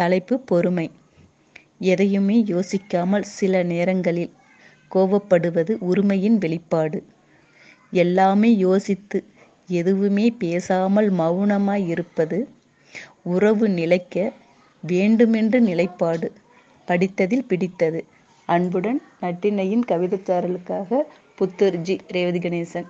தலைப்பு பொறுமை எதையுமே யோசிக்காமல் சில நேரங்களில் கோபப்படுவது உரிமையின் வெளிப்பாடு. எல்லாமே யோசித்து எதுவுமே பேசாமல் மௌனமாய் இருப்பது உறவு நிலைக்க வேண்டுமென்ற நிலைப்பாடு. படித்ததில் பிடித்தது! அன்புடன் நட்டினையின் கவிதைச்சாரலுக்காக புத்தூர்ஜி ரேவதி கணேசன்